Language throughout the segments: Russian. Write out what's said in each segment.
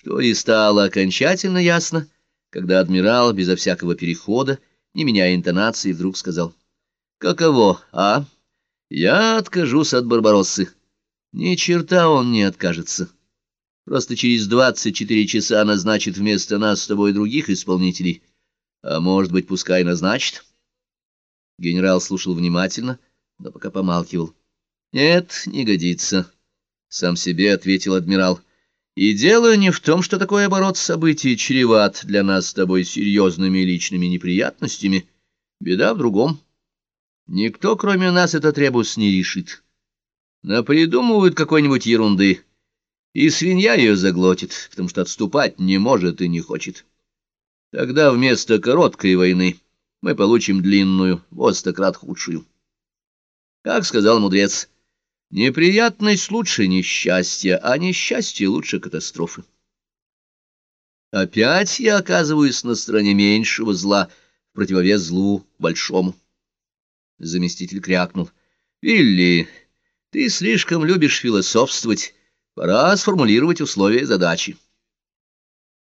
что и стало окончательно ясно, когда адмирал, безо всякого перехода, не меняя интонации, вдруг сказал, «Каково, а? Я откажусь от Барбароссы». Ни черта он не откажется. Просто через двадцать четыре часа назначит вместо нас с тобой других исполнителей. А может быть, пускай назначит? Генерал слушал внимательно, но пока помалкивал. Нет, не годится. Сам себе ответил адмирал. И дело не в том, что такой оборот событий чреват для нас с тобой серьезными личными неприятностями. Беда в другом. Никто, кроме нас, этот ребус не решит. Напридумывают какой-нибудь ерунды, и свинья ее заглотит, потому что отступать не может и не хочет. Тогда вместо короткой войны мы получим длинную, во стократ худшую. Как сказал мудрец, неприятность лучше несчастья, а несчастье лучше катастрофы. Опять я оказываюсь на стороне меньшего зла, в противовес злу большому. Заместитель крякнул. — Вилли, ты слишком любишь философствовать. Пора сформулировать условия задачи.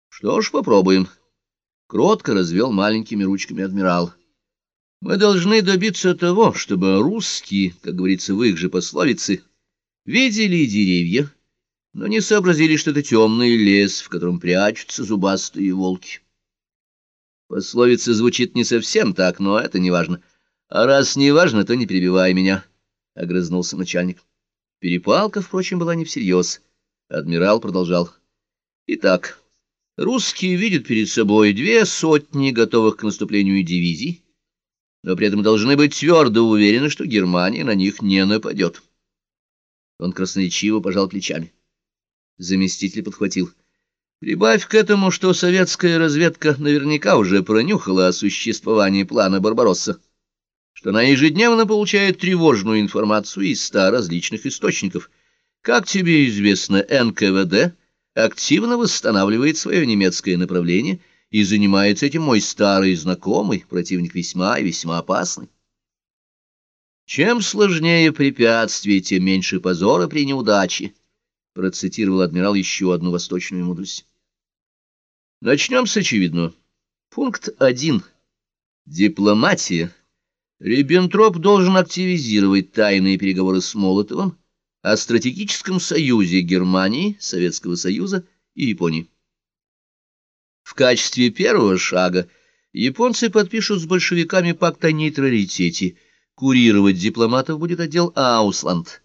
Что ж, попробуем. Кротко развел маленькими ручками адмирал. Мы должны добиться того, чтобы русские, как говорится в их же пословице, видели деревья, но не сообразили, что это темный лес, в котором прячутся зубастые волки. Пословица звучит не совсем так, но это не важно. А раз не важно, то не перебивай меня. — огрызнулся начальник. Перепалка, впрочем, была не всерьез. Адмирал продолжал. Итак, русские видят перед собой две сотни готовых к наступлению дивизий, но при этом должны быть твердо уверены, что Германия на них не нападет. Он красноречиво пожал плечами. Заместитель подхватил. Прибавь к этому, что советская разведка наверняка уже пронюхала о существовании плана Барбаросса что она ежедневно получает тревожную информацию из ста различных источников. Как тебе известно, НКВД активно восстанавливает свое немецкое направление и занимается этим мой старый знакомый, противник весьма и весьма опасный. Чем сложнее препятствие, тем меньше позора при неудаче, процитировал адмирал еще одну восточную мудрость. Начнем с очевидного. Пункт один. Дипломатия Риббентроп должен активизировать тайные переговоры с Молотовым о стратегическом союзе Германии, Советского Союза и Японии. В качестве первого шага японцы подпишут с большевиками пакт о нейтралитете. Курировать дипломатов будет отдел Аусланд.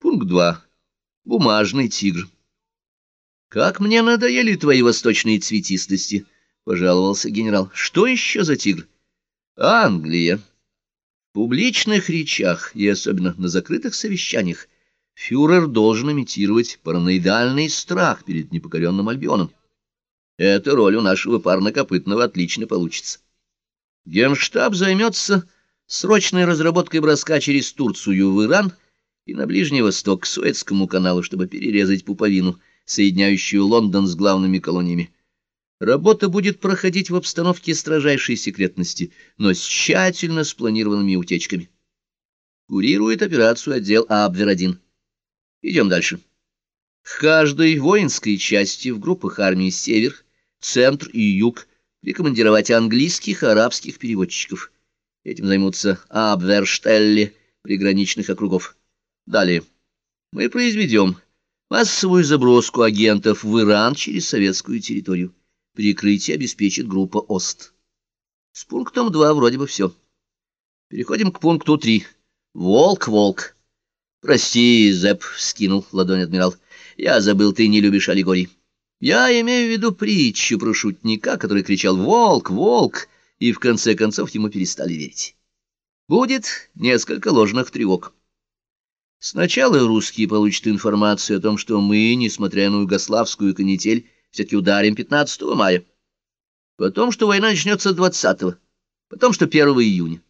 Пункт 2. Бумажный тигр. «Как мне надоели твои восточные цветистости!» — пожаловался генерал. «Что еще за тигр?» «Англия». В публичных речах и особенно на закрытых совещаниях фюрер должен имитировать параноидальный страх перед непокоренным Альбионом. Эта роль у нашего парнокопытного отлично получится. Генштаб займется срочной разработкой броска через Турцию в Иран и на Ближний Восток к Суэцкому каналу, чтобы перерезать пуповину, соединяющую Лондон с главными колониями. Работа будет проходить в обстановке строжайшей секретности, но с тщательно спланированными утечками. Курирует операцию отдел Абвер-1. Идем дальше. К каждой воинской части в группах армии «Север», «Центр» и «Юг» рекомендировать английских и арабских переводчиков. Этим займутся Абверштелли приграничных округов. Далее. Мы произведем массовую заброску агентов в Иран через советскую территорию. Прикрытие обеспечит группа ОСТ. С пунктом 2 вроде бы все. Переходим к пункту 3. Волк, волк. Прости, Зэп, скинул ладонь адмирал. Я забыл, ты не любишь аллегорий. Я имею в виду притчу про шутника, который кричал «Волк! Волк!» и в конце концов ему перестали верить. Будет несколько ложных тревог. Сначала русские получат информацию о том, что мы, несмотря на югославскую канитель, все-таки ударим 15 мая. Потом, что война начнется 20-го, потом, что 1 июня.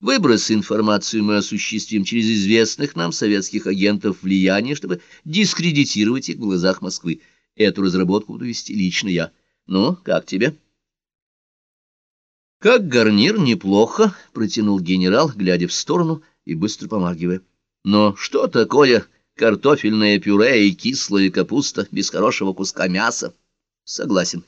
Выброс информации мы осуществим через известных нам советских агентов влияния, чтобы дискредитировать их в глазах Москвы. Эту разработку буду вести лично я. Ну, как тебе? Как гарнир неплохо, протянул генерал, глядя в сторону и быстро помаргивая. Но что такое картофельное пюре и кислая капуста без хорошего куска мяса. Согласен.